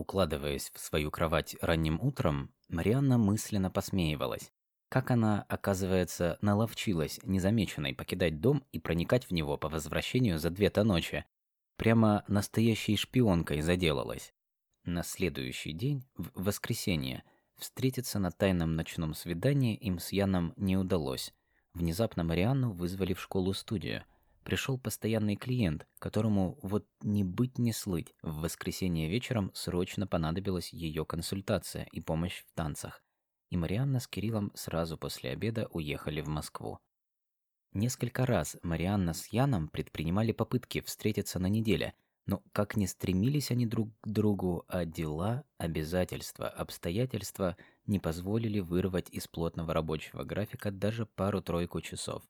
укладываясь в свою кровать ранним утром, Марианна мысленно посмеивалась. Как она, оказывается, наловчилась незамеченной покидать дом и проникать в него по возвращению за две-то ночи. Прямо настоящей шпионкой заделалась. На следующий день, в воскресенье, встретиться на тайном ночном свидании им с Яном не удалось. Внезапно Марианну вызвали в школу-студию. Пришел постоянный клиент, которому вот не быть не слыть. В воскресенье вечером срочно понадобилась ее консультация и помощь в танцах. И Марианна с Кириллом сразу после обеда уехали в Москву. Несколько раз Марианна с Яном предпринимали попытки встретиться на неделе, но как ни стремились они друг к другу, а дела, обязательства, обстоятельства не позволили вырвать из плотного рабочего графика даже пару-тройку часов.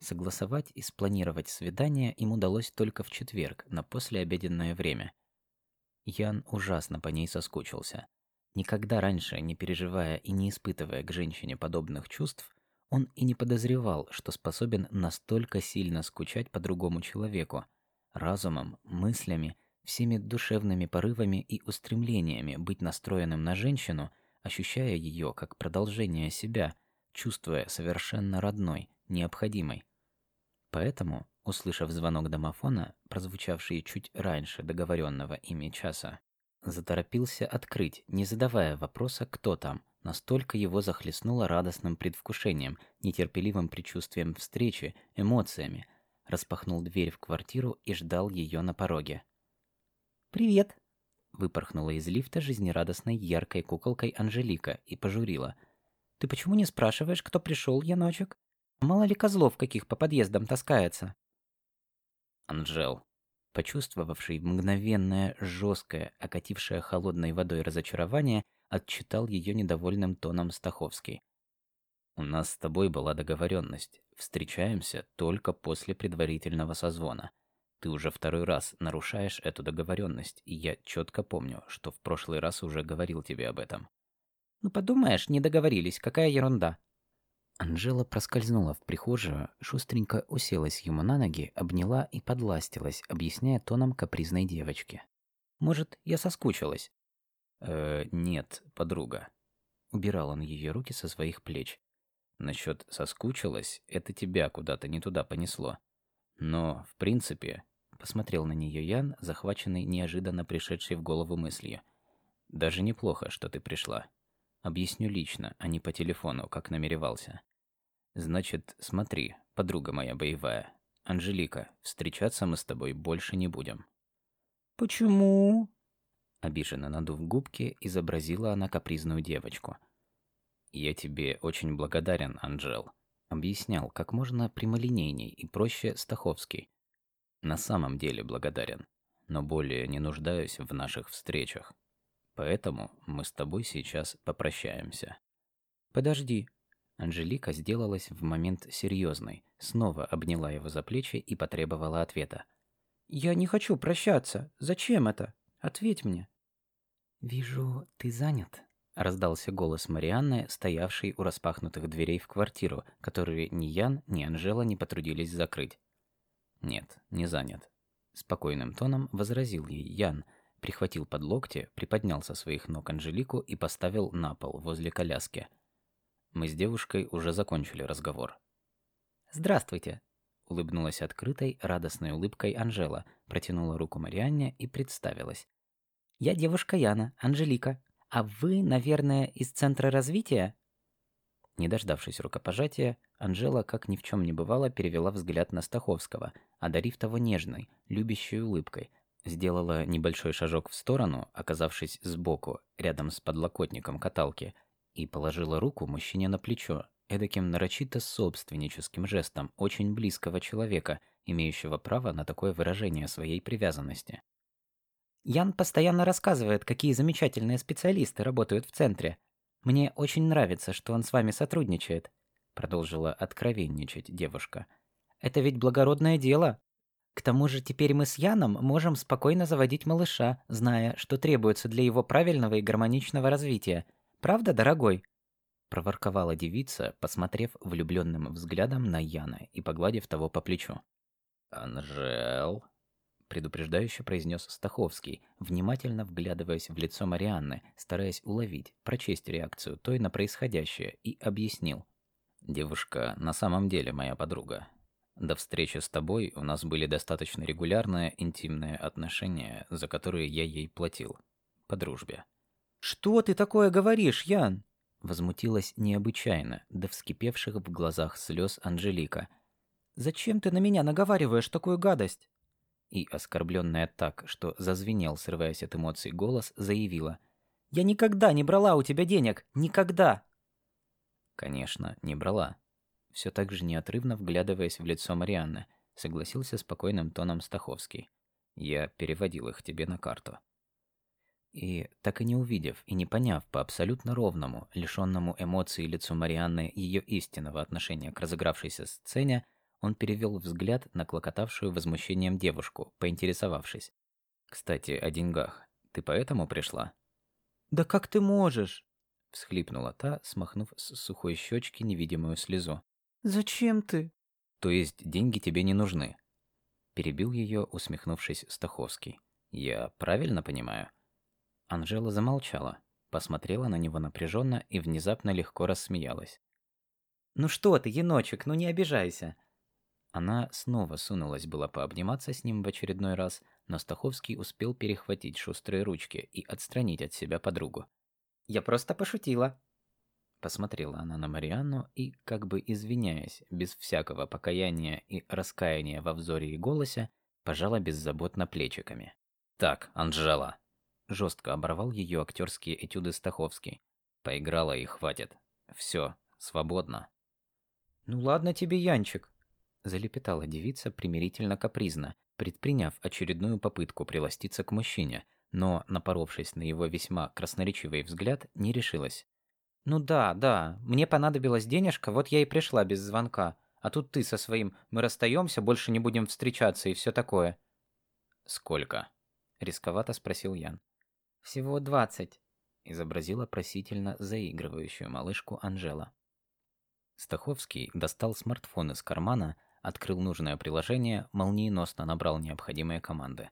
Согласовать и спланировать свидание им удалось только в четверг, на послеобеденное время. Ян ужасно по ней соскучился. Никогда раньше, не переживая и не испытывая к женщине подобных чувств, он и не подозревал, что способен настолько сильно скучать по другому человеку – разумом, мыслями, всеми душевными порывами и устремлениями быть настроенным на женщину, ощущая ее как продолжение себя, чувствуя совершенно родной, необходимой. Поэтому, услышав звонок домофона, прозвучавший чуть раньше договоренного ими часа, заторопился открыть, не задавая вопроса, кто там. Настолько его захлестнуло радостным предвкушением, нетерпеливым предчувствием встречи, эмоциями, распахнул дверь в квартиру и ждал ее на пороге. «Привет!» Выпорхнула из лифта жизнерадостной яркой куколкой Анжелика и пожурила. «Ты почему не спрашиваешь, кто пришел, Яночек? Мало ли козлов каких по подъездам таскается?» Анжел, почувствовавший мгновенное, жесткое, окатившее холодной водой разочарование, отчитал ее недовольным тоном Стаховский. «У нас с тобой была договоренность. Встречаемся только после предварительного созвона. Ты уже второй раз нарушаешь эту договоренность, и я четко помню, что в прошлый раз уже говорил тебе об этом. Ну подумаешь, не договорились, какая ерунда. Анжела проскользнула в прихожую, шустренько уселась ему на ноги, обняла и подластилась, объясняя тоном капризной девочки. Может, я соскучилась? Э, нет, подруга. Убирал он ее руки со своих плеч. Насчет соскучилась, это тебя куда-то не туда понесло. Но, в принципе, посмотрел на нее Ян, захваченный неожиданно пришедшей в голову мыслью. Даже неплохо, что ты пришла. Объясню лично, а не по телефону, как намеревался. Значит, смотри, подруга моя боевая. Анжелика, встречаться мы с тобой больше не будем. Почему? Обиженно надув губки, изобразила она капризную девочку – «Я тебе очень благодарен, Анжел», — объяснял как можно прямолинейней и проще Стаховский. «На самом деле благодарен, но более не нуждаюсь в наших встречах. Поэтому мы с тобой сейчас попрощаемся». «Подожди». Анжелика сделалась в момент серьезной, снова обняла его за плечи и потребовала ответа. «Я не хочу прощаться. Зачем это? Ответь мне». «Вижу, ты занят», раздался голос Марианны, стоявшей у распахнутых дверей в квартиру, которые ни Ян, ни Анжела не потрудились закрыть. Нет, не занят. Спокойным тоном возразил ей Ян, прихватил под локти, приподнял со своих ног Анжелику и поставил на пол возле коляски. Мы с девушкой уже закончили разговор. Здравствуйте, улыбнулась открытой, радостной улыбкой Анжела, протянула руку Марианне и представилась. Я девушка Яна, Анжелика. А вы, наверное, из центра развития? Не дождавшись рукопожатия, Анжела, как ни в чем не бывало, перевела взгляд на Стаховского, одарив того нежной, любящей улыбкой, сделала небольшой шажок в сторону, оказавшись сбоку, рядом с подлокотником каталки, и положила руку мужчине на плечо, эдаким нарочито собственническим жестом очень близкого человека, имеющего право на такое выражение своей привязанности. Ян постоянно рассказывает, какие замечательные специалисты работают в центре. Мне очень нравится, что он с вами сотрудничает, продолжила откровенничать девушка. Это ведь благородное дело. К тому же теперь мы с Яном можем спокойно заводить малыша, зная, что требуется для его правильного и гармоничного развития. Правда, дорогой? проворковала девица, посмотрев влюбленным взглядом на Яна и погладив того по плечу. Анжел, предупреждающе произнес Стаховский, внимательно вглядываясь в лицо Марианны, стараясь уловить, прочесть реакцию той на происходящее, и объяснил. «Девушка на самом деле моя подруга. До встречи с тобой у нас были достаточно регулярные интимные отношения, за которые я ей платил. По дружбе». «Что ты такое говоришь, Ян?» Возмутилась необычайно, до вскипевших в глазах слез Анжелика. «Зачем ты на меня наговариваешь такую гадость?» и, оскорбленная так, что зазвенел, срываясь от эмоций голос, заявила. «Я никогда не брала у тебя денег! Никогда!» «Конечно, не брала». Все так же неотрывно вглядываясь в лицо Марианны, согласился спокойным тоном Стаховский. «Я переводил их тебе на карту». И, так и не увидев и не поняв по абсолютно ровному, лишенному эмоций лицу Марианны ее истинного отношения к разыгравшейся сцене, он перевел взгляд на клокотавшую возмущением девушку, поинтересовавшись. «Кстати, о деньгах. Ты поэтому пришла?» «Да как ты можешь?» — всхлипнула та, смахнув с сухой щечки невидимую слезу. «Зачем ты?» «То есть деньги тебе не нужны?» Перебил ее, усмехнувшись Стаховский. «Я правильно понимаю?» Анжела замолчала, посмотрела на него напряженно и внезапно легко рассмеялась. «Ну что ты, еночек, ну не обижайся. Она снова сунулась была пообниматься с ним в очередной раз, но Стаховский успел перехватить шустрые ручки и отстранить от себя подругу. «Я просто пошутила». Посмотрела она на Марианну и, как бы извиняясь, без всякого покаяния и раскаяния во взоре и голосе, пожала беззаботно плечиками. «Так, Анжела!» Жестко оборвал ее актерские этюды Стаховский. «Поиграла и хватит. Все, свободно». «Ну ладно тебе, Янчик», залепетала девица примирительно капризно, предприняв очередную попытку приластиться к мужчине, но, напоровшись на его весьма красноречивый взгляд, не решилась. «Ну да, да, мне понадобилась денежка, вот я и пришла без звонка. А тут ты со своим «мы расстаемся, больше не будем встречаться» и все такое». «Сколько?» — рисковато спросил Ян. «Всего двадцать», — изобразила просительно заигрывающую малышку Анжела. Стаховский достал смартфон из кармана, открыл нужное приложение, молниеносно набрал необходимые команды.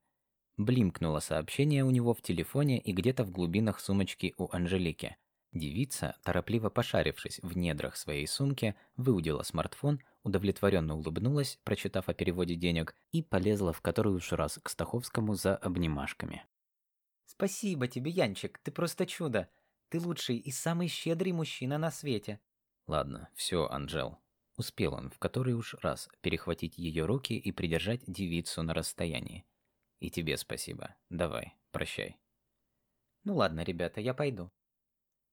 Блимкнуло сообщение у него в телефоне и где-то в глубинах сумочки у Анжелики. Девица, торопливо пошарившись в недрах своей сумки, выудила смартфон, удовлетворенно улыбнулась, прочитав о переводе денег, и полезла в который уж раз к Стаховскому за обнимашками. «Спасибо тебе, Янчик, ты просто чудо. Ты лучший и самый щедрый мужчина на свете». «Ладно, все, Анжел, Успел он в который уж раз перехватить ее руки и придержать девицу на расстоянии. И тебе спасибо. Давай, прощай. Ну ладно, ребята, я пойду.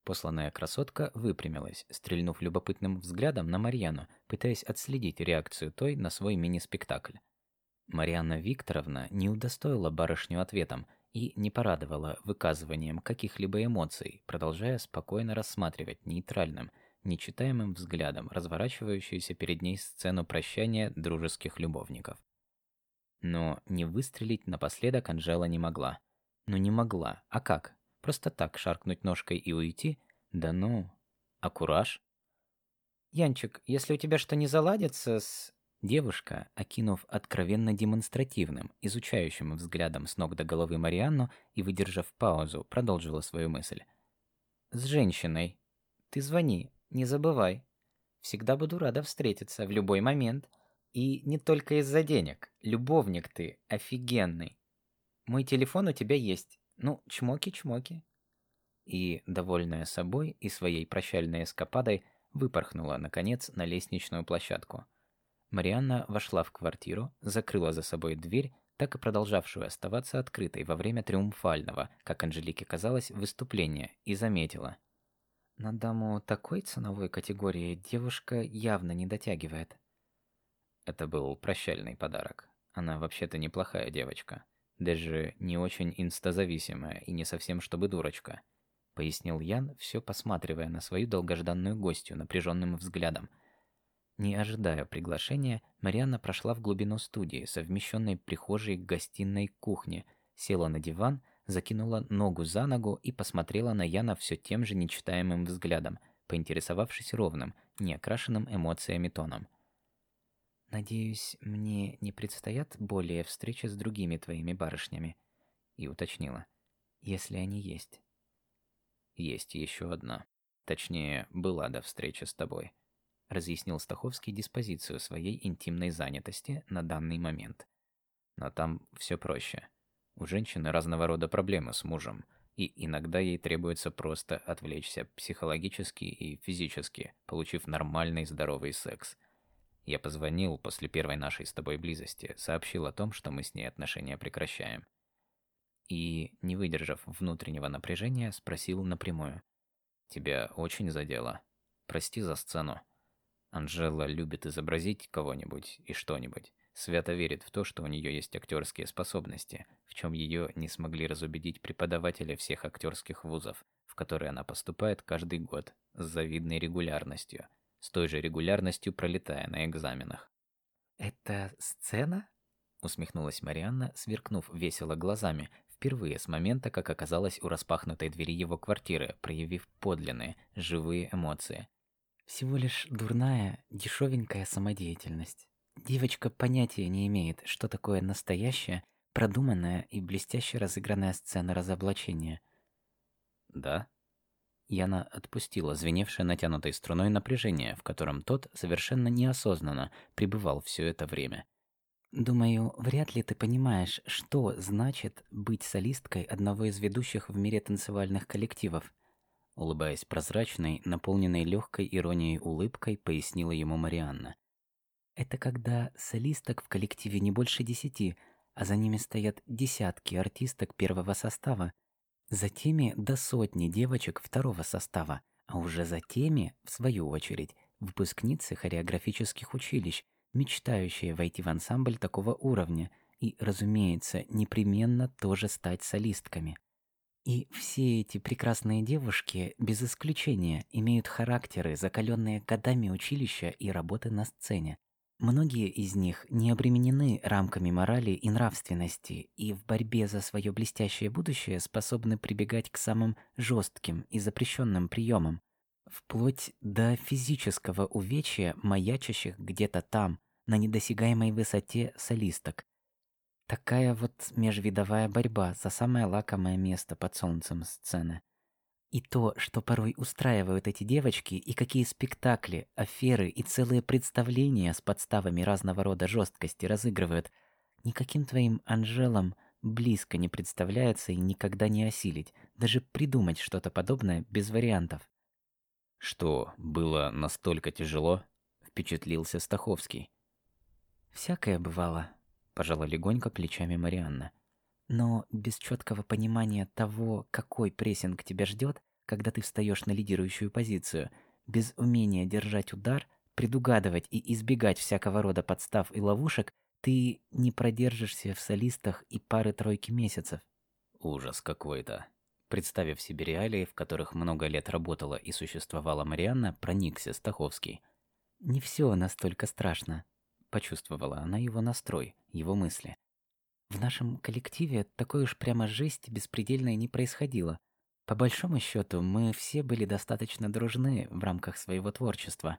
Посланная красотка выпрямилась, стрельнув любопытным взглядом на Марьяну, пытаясь отследить реакцию той на свой мини-спектакль. Марьяна Викторовна не удостоила барышню ответом и не порадовала выказыванием каких-либо эмоций, продолжая спокойно рассматривать нейтральным – нечитаемым взглядом разворачивающуюся перед ней сцену прощания дружеских любовников. Но не выстрелить напоследок Анжела не могла. Ну не могла, а как? Просто так шаркнуть ножкой и уйти? Да ну, а кураж? Янчик, если у тебя что не заладится с... Девушка, окинув откровенно демонстративным, изучающим взглядом с ног до головы Марианну и выдержав паузу, продолжила свою мысль. «С женщиной. Ты звони, не забывай. Всегда буду рада встретиться в любой момент. И не только из-за денег. Любовник ты офигенный. Мой телефон у тебя есть. Ну, чмоки-чмоки. И, довольная собой и своей прощальной эскападой, выпорхнула, наконец, на лестничную площадку. Марианна вошла в квартиру, закрыла за собой дверь, так и продолжавшую оставаться открытой во время триумфального, как Анжелике казалось, выступления, и заметила. На даму такой ценовой категории девушка явно не дотягивает. Это был прощальный подарок. Она вообще-то неплохая девочка. Даже не очень инстазависимая и не совсем чтобы дурочка. Пояснил Ян, все посматривая на свою долгожданную гостью напряженным взглядом. Не ожидая приглашения, Марианна прошла в глубину студии, совмещенной прихожей, гостиной, кухне, села на диван – закинула ногу за ногу и посмотрела на Яна все тем же нечитаемым взглядом, поинтересовавшись ровным, неокрашенным эмоциями тоном. Надеюсь, мне не предстоят более встречи с другими твоими барышнями, и уточнила: если они есть. Есть еще одна. Точнее, была до встречи с тобой. Разъяснил Стаховский диспозицию своей интимной занятости на данный момент. Но там все проще. У женщины разного рода проблемы с мужем, и иногда ей требуется просто отвлечься психологически и физически, получив нормальный здоровый секс. Я позвонил после первой нашей с тобой близости, сообщил о том, что мы с ней отношения прекращаем и, не выдержав внутреннего напряжения, спросил напрямую. «Тебя очень задело? Прости за сцену. Анжела любит изобразить кого-нибудь и что-нибудь. Свято верит в то, что у нее есть актерские способности, в чем ее не смогли разубедить преподаватели всех актерских вузов, в которые она поступает каждый год с завидной регулярностью, с той же регулярностью пролетая на экзаменах. «Это сцена?» усмехнулась Марианна, сверкнув весело глазами, впервые с момента, как оказалась у распахнутой двери его квартиры, проявив подлинные, живые эмоции. Всего лишь дурная, дешевенькая самодеятельность. Девочка понятия не имеет, что такое настоящая, продуманная и блестяще разыгранная сцена разоблачения. Да? Яна отпустила звеневшее натянутой струной напряжение, в котором тот совершенно неосознанно пребывал все это время. Думаю, вряд ли ты понимаешь, что значит быть солисткой одного из ведущих в мире танцевальных коллективов. Улыбаясь прозрачной, наполненной легкой иронией улыбкой, пояснила ему Марианна. Это когда солисток в коллективе не больше десяти, а за ними стоят десятки артисток первого состава. За теми до сотни девочек второго состава, а уже за теми, в свою очередь, выпускницы хореографических училищ – мечтающие войти в ансамбль такого уровня и, разумеется, непременно тоже стать солистками. И все эти прекрасные девушки, без исключения, имеют характеры, закаленные годами училища и работы на сцене. Многие из них не обременены рамками морали и нравственности, и в борьбе за свое блестящее будущее способны прибегать к самым жестким и запрещенным приемам, вплоть до физического увечья, маячащих где-то там, на недосягаемой высоте солисток. Такая вот межвидовая борьба за самое лакомое место под солнцем сцены. И то, что порой устраивают эти девочки, и какие спектакли, аферы и целые представления с подставами разного рода жесткости разыгрывают, никаким твоим Анжелам близко не представляется и никогда не осилить, даже придумать что-то подобное без вариантов. Что, было настолько тяжело? Впечатлился Стаховский. Всякое бывало, пожала легонько плечами Марианна. Но без четкого понимания того, какой прессинг тебя ждет, когда ты встаешь на лидирующую позицию, без умения держать удар, предугадывать и избегать всякого рода подстав и ловушек, ты не продержишься в солистах и пары-тройки месяцев. Ужас какой-то. Представив себе реалии, в которых много лет работала и существовала Марианна, проникся Стаховский. Не все настолько страшно. Почувствовала она его настрой, его мысли. В нашем коллективе такой уж прямо жесть беспредельная не происходило. По большому счету, мы все были достаточно дружны в рамках своего творчества.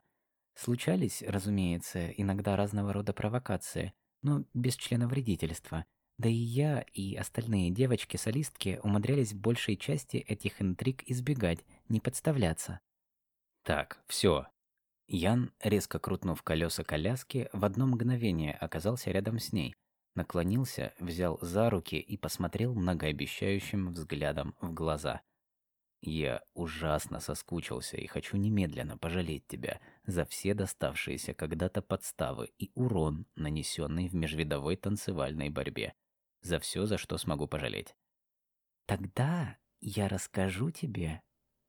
Случались, разумеется, иногда разного рода провокации, но без членовредительства. Да и я, и остальные девочки-солистки умудрялись большей части этих интриг избегать, не подставляться. Так, все, Ян, резко крутнув колеса коляски, в одно мгновение оказался рядом с ней, наклонился, взял за руки и посмотрел многообещающим взглядом в глаза. «Я ужасно соскучился и хочу немедленно пожалеть тебя за все доставшиеся когда-то подставы и урон, нанесенный в межвидовой танцевальной борьбе. За все, за что смогу пожалеть». «Тогда я расскажу тебе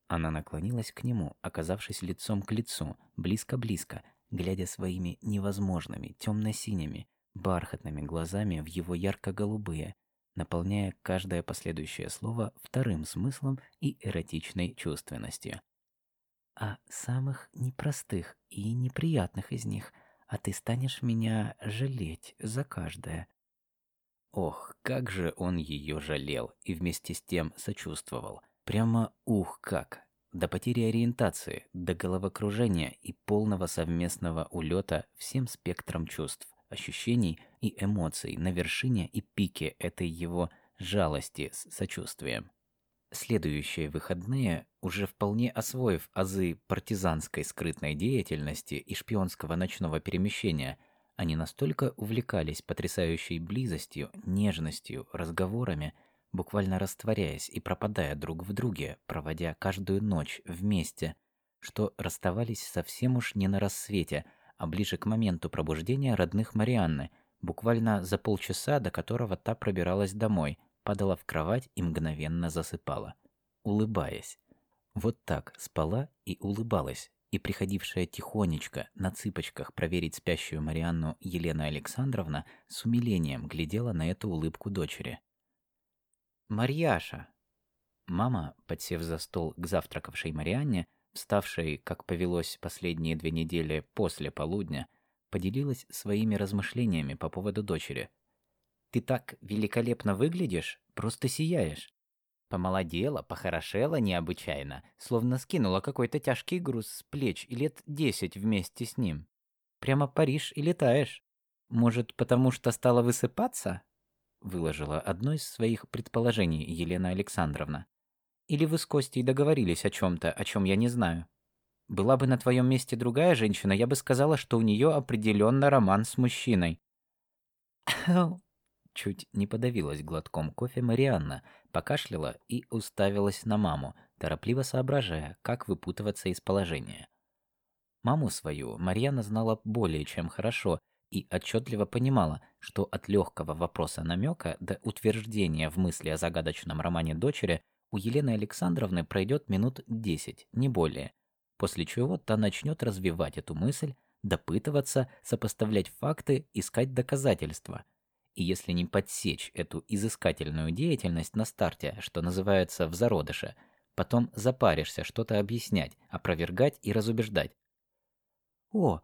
она наклонилась к нему, оказавшись лицом к лицу, близко-близко, глядя своими невозможными темно-синими, бархатными глазами в его ярко-голубые, наполняя каждое последующее слово вторым смыслом и эротичной чувственностью. «А самых непростых и неприятных из них, а ты станешь меня жалеть за каждое». Ох, как же он ее жалел и вместе с тем сочувствовал. Прямо ух как. до потери ориентации, до головокружения и полного совместного улета всем спектром чувств, ощущений и эмоций на вершине и пике этой его жалости с сочувствием. Следующие выходные, уже вполне освоив азы партизанской скрытной деятельности и шпионского ночного перемещения, они настолько увлекались потрясающей близостью, нежностью, разговорами, буквально растворяясь и пропадая друг в друге, проводя каждую ночь вместе, что расставались совсем уж не на рассвете, а ближе к моменту пробуждения родных Марианны, буквально за полчаса, до которого та пробиралась домой, падала в кровать и мгновенно засыпала, улыбаясь. Вот так спала и улыбалась, и приходившая тихонечко на цыпочках проверить спящую Марианну Елена Александровна с умилением глядела на эту улыбку дочери. «Марьяша!» Мама, подсев за стол к завтракавшей Марианне, вставшей, как повелось последние две недели после полудня, поделилась своими размышлениями по поводу дочери. «Ты так великолепно выглядишь, просто сияешь. Помолодела, похорошела необычайно, словно скинула какой-то тяжкий груз с плеч и лет десять вместе с ним. Прямо Париж и летаешь. Может, потому что стала высыпаться?» Выложила одно из своих предположений Елена Александровна. Или вы с Костей договорились о чем-то, о чем я не знаю? Была бы на твоем месте другая женщина, я бы сказала, что у нее определенно роман с мужчиной. Чуть не подавилась глотком кофе Марианна, покашляла и уставилась на маму, торопливо соображая, как выпутываться из положения. Маму свою Марьяна знала более чем хорошо и отчетливо понимала, что от легкого вопроса намека до утверждения в мысли о загадочном романе дочери у Елены Александровны пройдет минут 10, не более, после чего та начнет развивать эту мысль, допытываться, сопоставлять факты, искать доказательства. И если не подсечь эту изыскательную деятельность на старте, что называется в зародыше, потом запаришься что-то объяснять, опровергать и разубеждать. «О,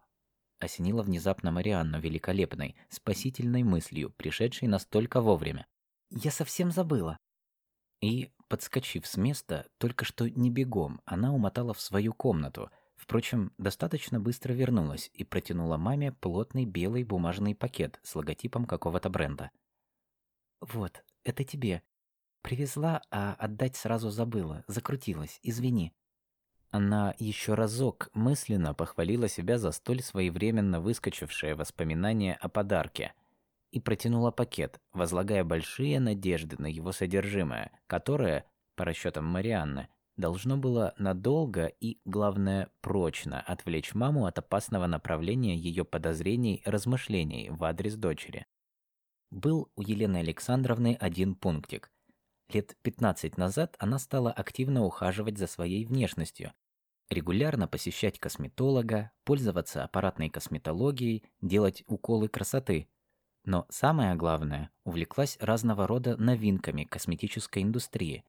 осенила внезапно Марианну великолепной, спасительной мыслью, пришедшей настолько вовремя. «Я совсем забыла». И, подскочив с места, только что не бегом, она умотала в свою комнату. Впрочем, достаточно быстро вернулась и протянула маме плотный белый бумажный пакет с логотипом какого-то бренда. «Вот, это тебе. Привезла, а отдать сразу забыла. Закрутилась, извини». Она еще разок мысленно похвалила себя за столь своевременно выскочившее воспоминание о подарке и протянула пакет, возлагая большие надежды на его содержимое, которое, по расчетам Марианны, должно было надолго и, главное, прочно отвлечь маму от опасного направления ее подозрений и размышлений в адрес дочери. Был у Елены Александровны один пунктик. Лет 15 назад она стала активно ухаживать за своей внешностью регулярно посещать косметолога, пользоваться аппаратной косметологией, делать уколы красоты. Но самое главное, увлеклась разного рода новинками косметической индустрии.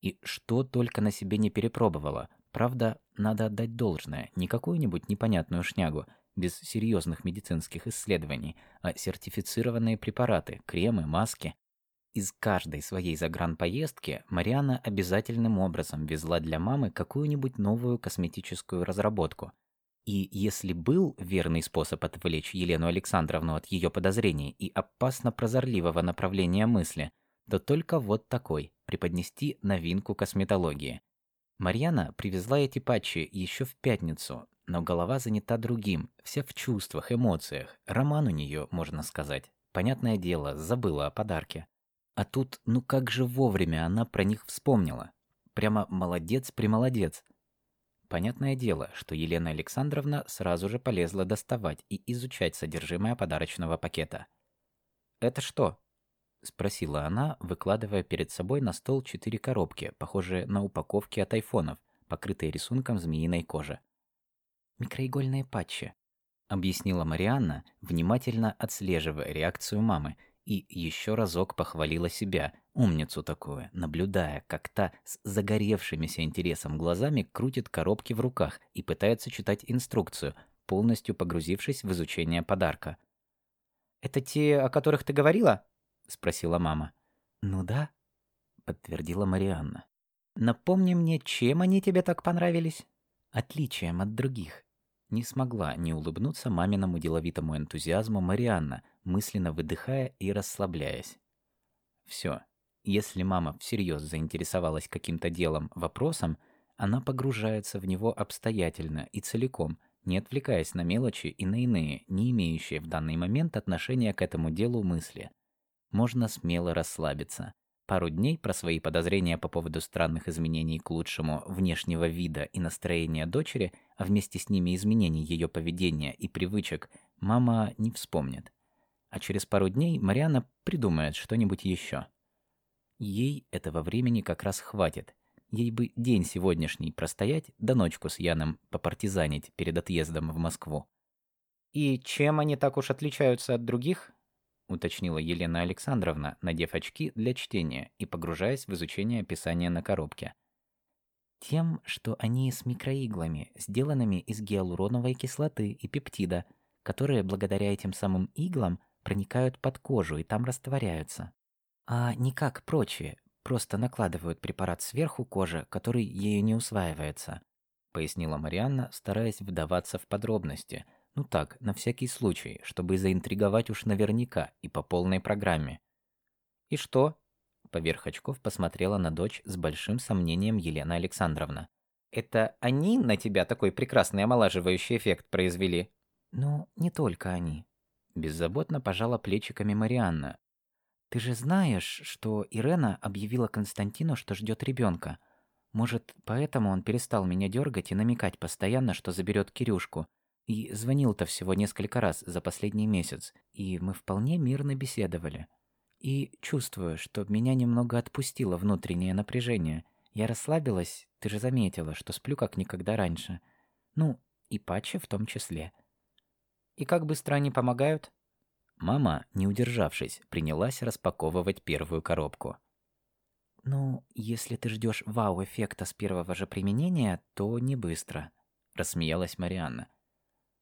И что только на себе не перепробовала. Правда, надо отдать должное, не какую-нибудь непонятную шнягу, без серьезных медицинских исследований, а сертифицированные препараты, кремы, маски, из каждой своей загранпоездки Мариана обязательным образом везла для мамы какую-нибудь новую косметическую разработку. И если был верный способ отвлечь Елену Александровну от ее подозрений и опасно прозорливого направления мысли, то только вот такой – преподнести новинку косметологии. Марьяна привезла эти патчи еще в пятницу, но голова занята другим, вся в чувствах, эмоциях. Роман у нее, можно сказать. Понятное дело, забыла о подарке. А тут, ну как же вовремя она про них вспомнила. Прямо молодец-примолодец. Понятное дело, что Елена Александровна сразу же полезла доставать и изучать содержимое подарочного пакета. «Это что?» — спросила она, выкладывая перед собой на стол четыре коробки, похожие на упаковки от айфонов, покрытые рисунком змеиной кожи. «Микроигольные патчи», — объяснила Марианна, внимательно отслеживая реакцию мамы — и еще разок похвалила себя, умницу такую, наблюдая, как та с загоревшимися интересом глазами крутит коробки в руках и пытается читать инструкцию, полностью погрузившись в изучение подарка. «Это те, о которых ты говорила?» — спросила мама. «Ну да», — подтвердила Марианна. Напомни мне, чем они тебе так понравились? Отличием от других. Не смогла не улыбнуться маминому деловитому энтузиазму Марианна, мысленно выдыхая и расслабляясь. Все. Если мама всерьез заинтересовалась каким-то делом, вопросом, она погружается в него обстоятельно и целиком, не отвлекаясь на мелочи и на иные, не имеющие в данный момент отношения к этому делу мысли. Можно смело расслабиться. Пару дней про свои подозрения по поводу странных изменений к лучшему внешнего вида и настроения дочери, а вместе с ними изменений ее поведения и привычек, мама не вспомнит. А через пару дней Мариана придумает что-нибудь еще. Ей этого времени как раз хватит. Ей бы день сегодняшний простоять, да ночку с Яном попартизанить перед отъездом в Москву. «И чем они так уж отличаются от других?» уточнила Елена Александровна, надев очки для чтения и погружаясь в изучение описания на коробке. Тем, что они с микроиглами, сделанными из гиалуроновой кислоты и пептида, которые благодаря этим самым иглам проникают под кожу и там растворяются. А не как прочие, просто накладывают препарат сверху кожи, который ею не усваивается, пояснила Марианна, стараясь вдаваться в подробности – ну так, на всякий случай, чтобы заинтриговать уж наверняка и по полной программе. «И что?» Поверх очков посмотрела на дочь с большим сомнением Елена Александровна. «Это они на тебя такой прекрасный омолаживающий эффект произвели?» «Ну, не только они». Беззаботно пожала плечиками Марианна. «Ты же знаешь, что Ирена объявила Константину, что ждет ребенка. Может, поэтому он перестал меня дергать и намекать постоянно, что заберет Кирюшку. И звонил-то всего несколько раз за последний месяц, и мы вполне мирно беседовали. И чувствую, что меня немного отпустило внутреннее напряжение. Я расслабилась, ты же заметила, что сплю как никогда раньше. Ну, и патчи в том числе. И как быстро они помогают? Мама, не удержавшись, принялась распаковывать первую коробку. «Ну, если ты ждешь вау-эффекта с первого же применения, то не быстро», — рассмеялась Марианна.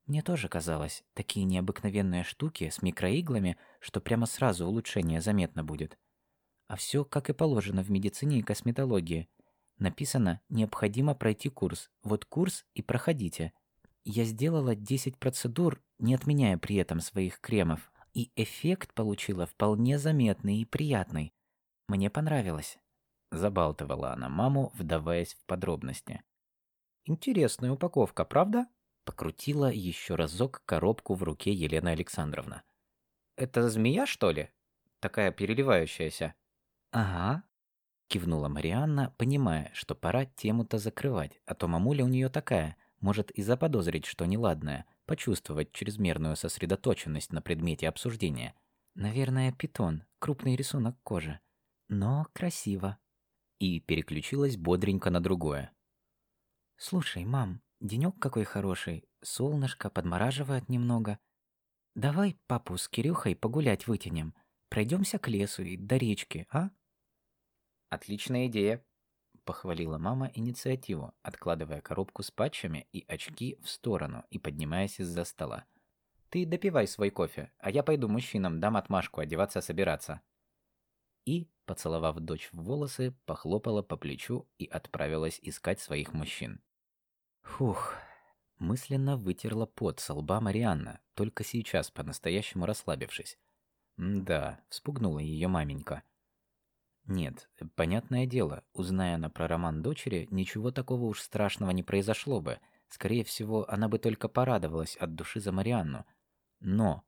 Мне тоже казалось, такие необыкновенные штуки с микроиглами, что прямо сразу улучшение заметно будет. А все как и положено в медицине и косметологии. Написано «необходимо пройти курс». Вот курс и проходите. Я сделала 10 процедур, не отменяя при этом своих кремов, и эффект получила вполне заметный и приятный. Мне понравилось. Забалтывала она маму, вдаваясь в подробности. Интересная упаковка, правда? Покрутила еще разок коробку в руке Елена Александровна. «Это змея, что ли? Такая переливающаяся?» «Ага», — кивнула Марианна, понимая, что пора тему-то закрывать, а то мамуля у нее такая, может и заподозрить что неладное, почувствовать чрезмерную сосредоточенность на предмете обсуждения. Наверное, питон, крупный рисунок кожи. Но красиво. И переключилась бодренько на другое. «Слушай, мам, Денек какой хороший, солнышко подмораживает немного. Давай папу с Кирюхой погулять вытянем. Пройдемся к лесу и до речки, а? Отличная идея, похвалила мама инициативу, откладывая коробку с патчами и очки в сторону и поднимаясь из-за стола. Ты допивай свой кофе, а я пойду мужчинам дам отмашку одеваться собираться. И, поцеловав дочь в волосы, похлопала по плечу и отправилась искать своих мужчин. Фух. Мысленно вытерла пот со лба Марианна, только сейчас по-настоящему расслабившись. да, вспугнула ее маменька. Нет, понятное дело, узная она про роман дочери, ничего такого уж страшного не произошло бы. Скорее всего, она бы только порадовалась от души за Марианну. Но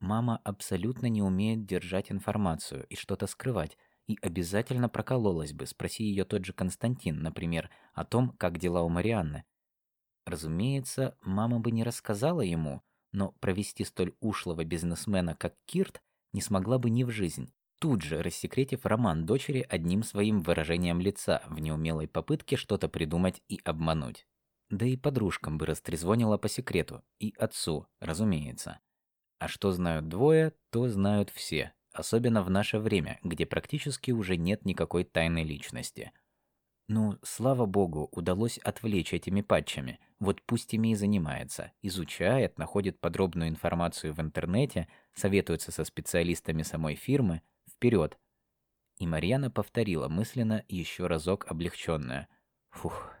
мама абсолютно не умеет держать информацию и что-то скрывать, и обязательно прокололась бы, спроси ее тот же Константин, например, о том, как дела у Марианны. Разумеется, мама бы не рассказала ему, но провести столь ушлого бизнесмена, как Кирт, не смогла бы ни в жизнь, тут же рассекретив роман дочери одним своим выражением лица в неумелой попытке что-то придумать и обмануть. Да и подружкам бы растрезвонила по секрету, и отцу, разумеется. А что знают двое, то знают все, особенно в наше время, где практически уже нет никакой тайной личности – ну, слава богу, удалось отвлечь этими патчами. Вот пусть ими и занимается. Изучает, находит подробную информацию в интернете, советуется со специалистами самой фирмы. Вперед. И Марьяна повторила мысленно еще разок облегченная. Фух,